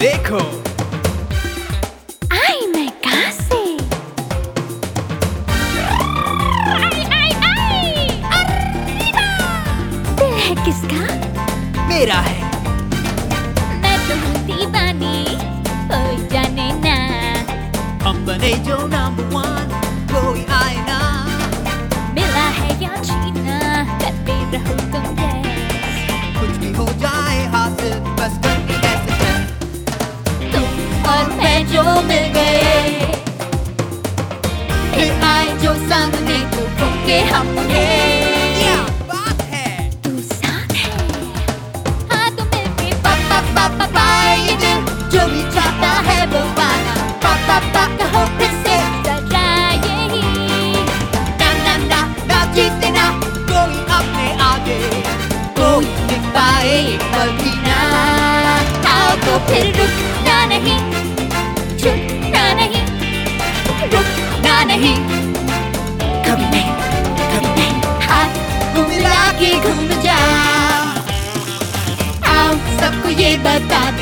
देखो। आई मैं कहाँ से? आई आई आई! दिल है किसका? मेरा है। मैं तो हूँ दीवानी कोई जाने ना। हम बने जो नंबर वन जो मिल गए फिर आए जो सामने तो हम उन्हें क्या बात है तू साथ है हाँ तो पाए जो भी चाहता है वो पाना पा पा पा कहो फिर से सजा ना ना ना ना जीते कोई अपने आगे कोई नहीं पाए पल भी ना आओ तो फिर रुकना नहीं। कभी नहीं कभी नहीं। घूम जा। आओ सबको ये बता